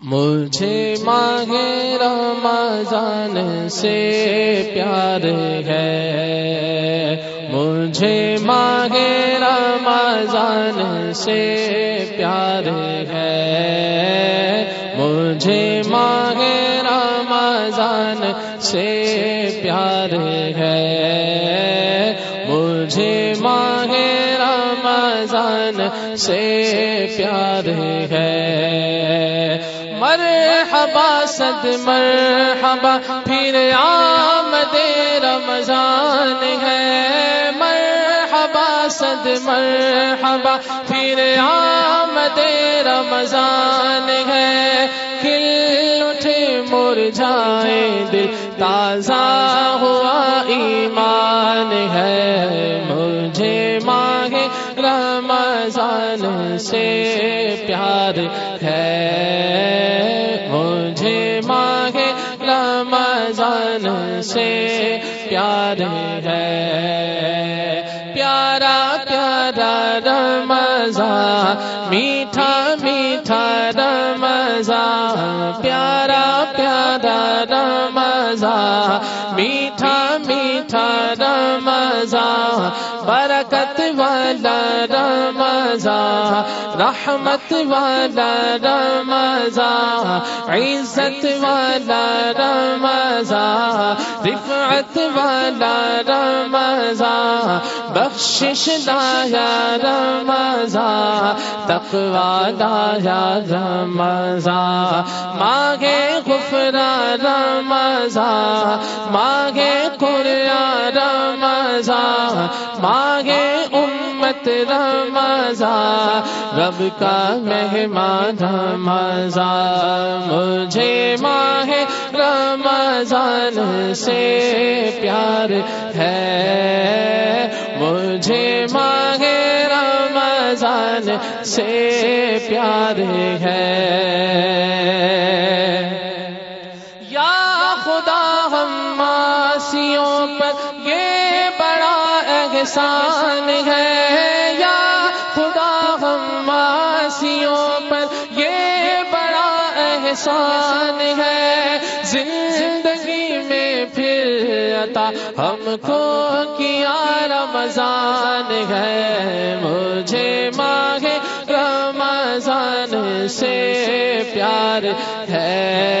مجھے ماہ رمضان سے پیار ہے۔ مجھے ماہ رمضان سے پیار ہے۔ مجھے ماہ رمضان سے پیار ہے۔ مجھے ماہ رمضان سے پیار ہے۔ مرحبا، صد مرحبا، پھر آمد رمضان ہے۔ مرحبا، صد مرحبا، پھر آمد رمضان ہے۔ کھل اٹھے مرجائے دل تازہ ہوا، ایمان ہے۔ مجھے مانگے رمضان سے پیار ہے۔ سے پیار ہے۔ پیارا پیارا رمضان میٹھا میٹھا رمضا برکت والا رمضا رحمت والا رمضا عزت والا رمضا رفعت والا رمضا بخشش لایا رمضا تقوی لایا رمضا مانگے غفرا رمضا مانگے قرآن رمضا مانگے امت رمضا رب کا مہمان رمضا مجھے ماہ رمضان سے پیار ہے۔ مجھے ماہ رمضان سے پیار ہے۔ یا خدا ہم ماسیوں پر یہ احسان ہے یا خدا ہم ماسیوں پر یہ بڑا احسان ہے؟ زندگی میں پھر عطا ہم کو کیا رمضان ہے؟ مجھے مانگے رمضان سے پیار ہے۔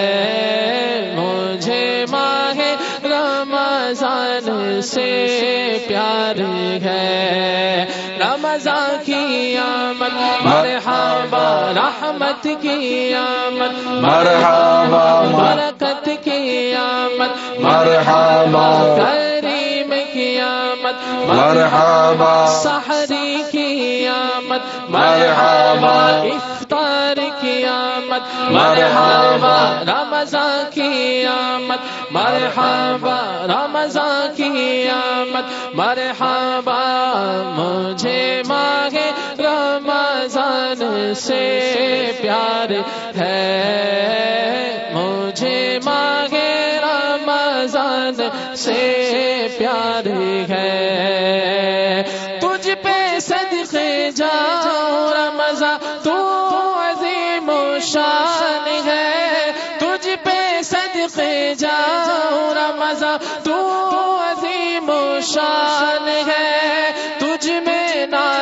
مجھے مانگے رمضان سے پیار ہے۔ رمضان کی آمد مرحبا رحمت کی آمد مرحبا برکت کی آمد مرحبا کریم کی آمد مرحبا سحری کی آمد مرحبا مرحبا. رمضان کی آمد، مرحبا. رمضان کی آمد، مرحبا. مجھے مانگے رمضان سے پیار ہے۔ مجھے مانگے رمضان سے پیار ہے۔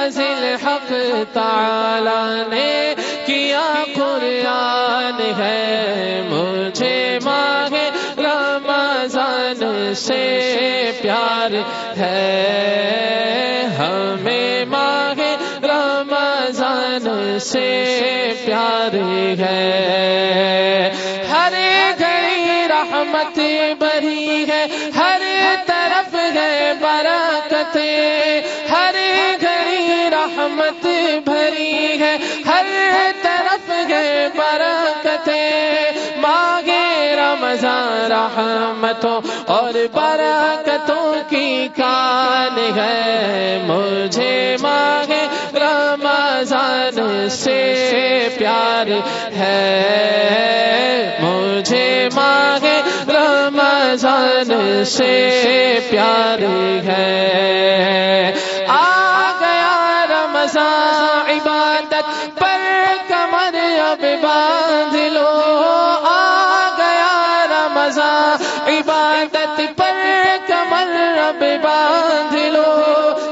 میں نازل حق تعالی نے کیا قرآن ہے؟ مجھے مانگے رمضان سے پیار ہے۔ ہمیں مانگے رمضان سے پیار ہے۔ ہر گھڑی رحمت بری ہے، ہر طرف ہے برکت رحمت بھری ہے، ہر طرف ہے برکت مانگے رمضان رحمتوں اور برکتوں کی کان ہے۔ مجھے مانگے رمضان سے پیار ہے۔ مجھے مانگے رمضان سے پیار ہے۔ پر کمر اب باندھ لو، آ گیا رمضان۔ عبادت پر کمر رب باندھ لو۔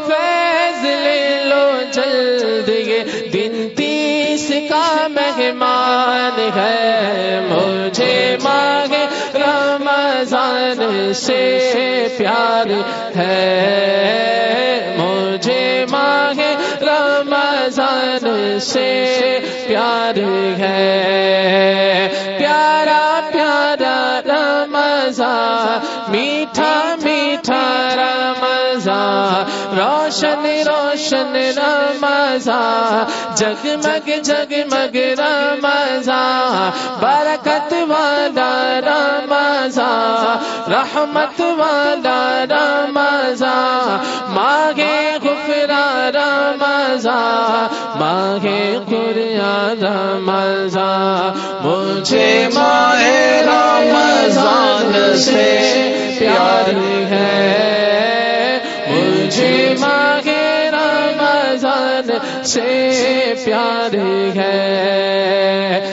فیض لے لو جلد، یہ دن تیس کا مہمان ہے۔ مجھے مانگے رمضان سے پیار ہے۔ مجھے مانگ سے پیار ہے۔ پیارا پیارا رمضان میٹھا میٹھا رمضان روشن روشن رمضان جگمگ جگمگ رمضان برکت والا رمضان رحمت والا رمضان مانگے ماہ ماہے قرآن رمضان مجھے ماہ رمضان سے پیار ہے۔ مجھے ماہ رمضان سے پیار ہے۔